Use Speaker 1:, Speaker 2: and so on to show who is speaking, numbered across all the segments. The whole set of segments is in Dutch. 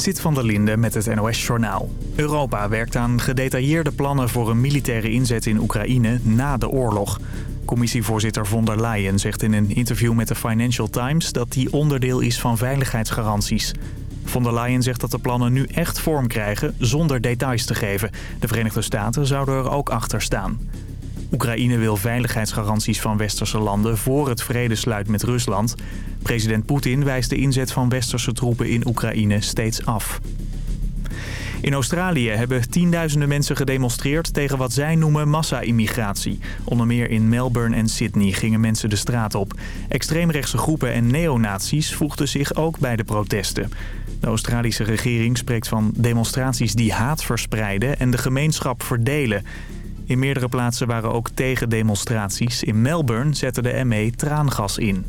Speaker 1: Zit van der Linde met het NOS-journaal. Europa werkt aan gedetailleerde plannen voor een militaire inzet in Oekraïne na de oorlog. Commissievoorzitter von der Leyen zegt in een interview met de Financial Times... dat die onderdeel is van veiligheidsgaranties. Von der Leyen zegt dat de plannen nu echt vorm krijgen zonder details te geven. De Verenigde Staten zouden er ook achter staan. Oekraïne wil veiligheidsgaranties van westerse landen voor het vrede sluit met Rusland. President Poetin wijst de inzet van westerse troepen in Oekraïne steeds af. In Australië hebben tienduizenden mensen gedemonstreerd tegen wat zij noemen massa-immigratie. Onder meer in Melbourne en Sydney gingen mensen de straat op. Extreemrechtse groepen en neonazies voegden zich ook bij de protesten. De Australische regering spreekt van demonstraties die haat verspreiden en de gemeenschap verdelen. In meerdere plaatsen waren ook tegendemonstraties. In Melbourne zette de ME traangas in.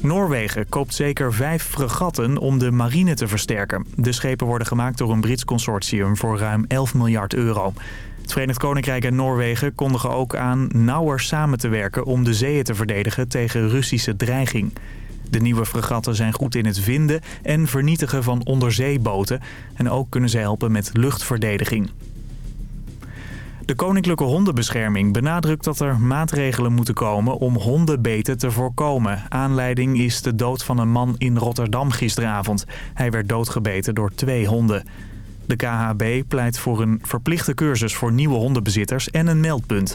Speaker 1: Noorwegen koopt zeker vijf fregatten om de marine te versterken. De schepen worden gemaakt door een Brits consortium voor ruim 11 miljard euro. Het Verenigd Koninkrijk en Noorwegen kondigen ook aan nauwer samen te werken... om de zeeën te verdedigen tegen Russische dreiging. De nieuwe fregatten zijn goed in het vinden en vernietigen van onderzeeboten. En ook kunnen ze helpen met luchtverdediging. De Koninklijke Hondenbescherming benadrukt dat er maatregelen moeten komen om hondenbeten te voorkomen. Aanleiding is de dood van een man in Rotterdam gisteravond. Hij werd doodgebeten door twee honden. De KHB pleit voor een verplichte cursus voor nieuwe hondenbezitters en een meldpunt.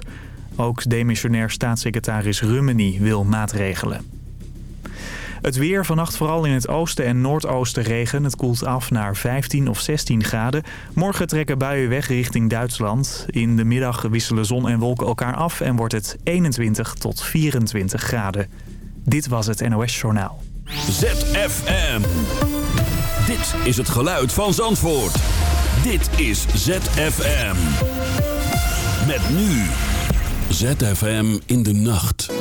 Speaker 1: Ook demissionair staatssecretaris Rummeny wil maatregelen. Het weer vannacht vooral in het oosten en noordoosten regen. Het koelt af naar 15 of 16 graden. Morgen trekken buien weg richting Duitsland. In de middag wisselen zon en wolken elkaar af en wordt het 21 tot 24 graden. Dit was het NOS Journaal.
Speaker 2: ZFM. Dit is het geluid van Zandvoort. Dit is ZFM. Met nu. ZFM in de nacht.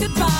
Speaker 3: goodbye.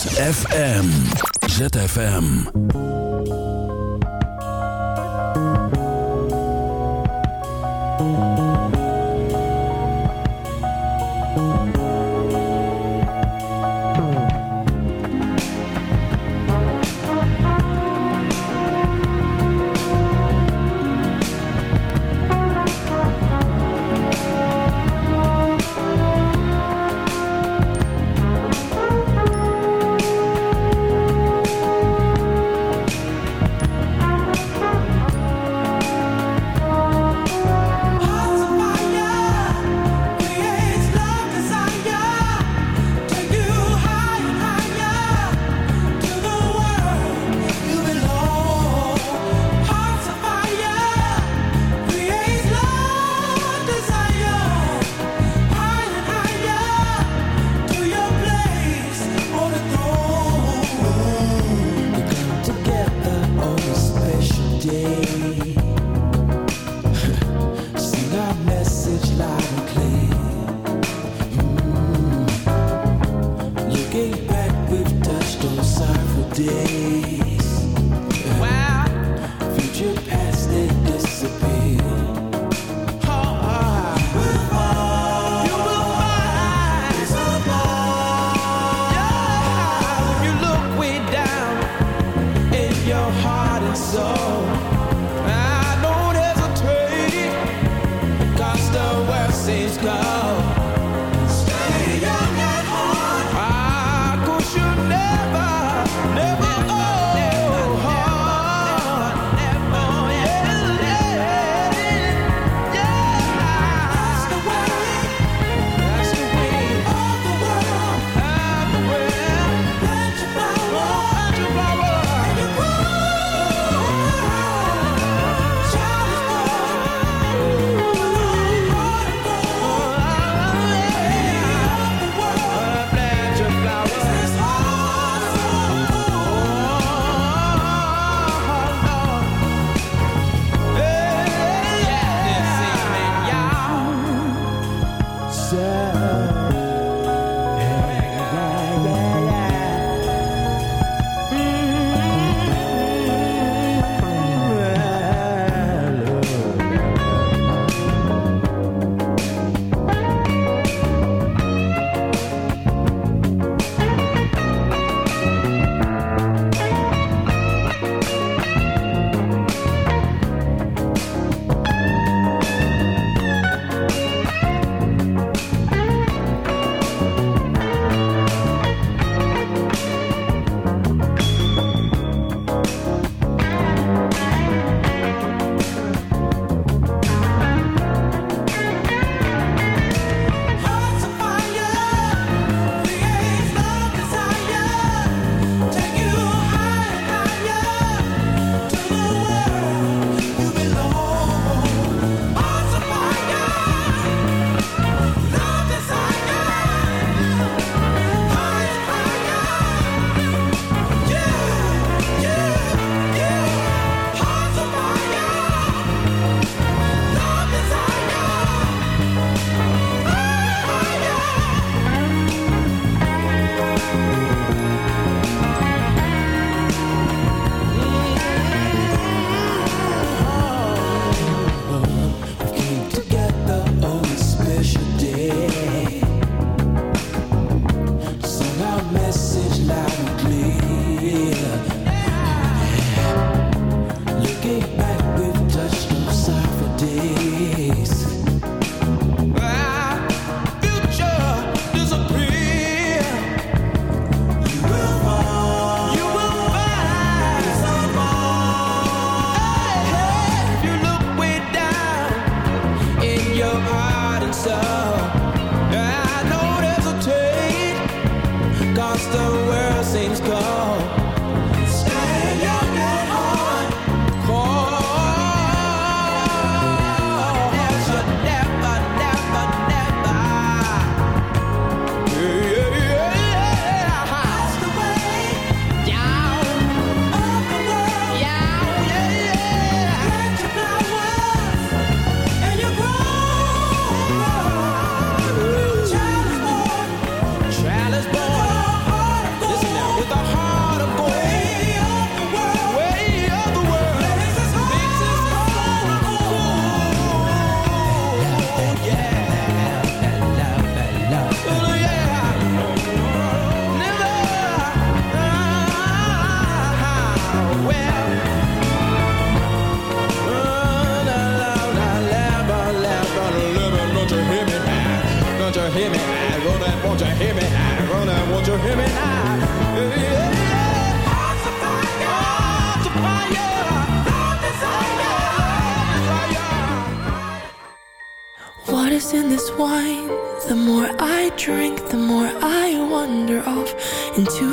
Speaker 2: ZFM. ZFM.
Speaker 4: day.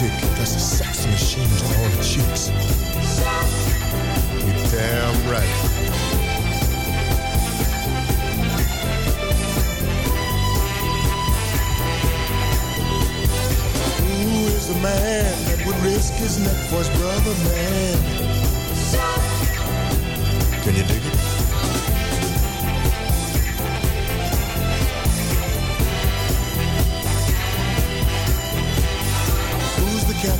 Speaker 5: Dick that's a sex machine to all the chicks. You damn right. Who is the man that would risk his neck for his brother, man? Can you dig it?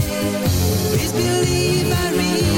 Speaker 6: Please believe I read.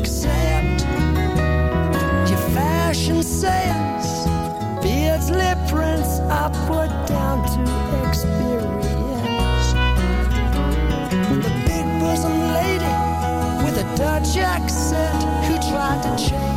Speaker 7: Dutch accent who tried to
Speaker 2: change.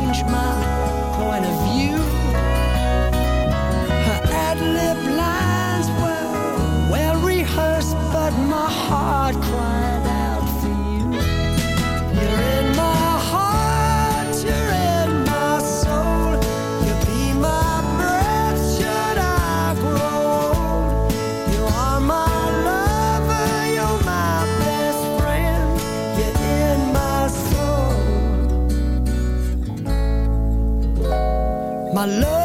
Speaker 2: Love.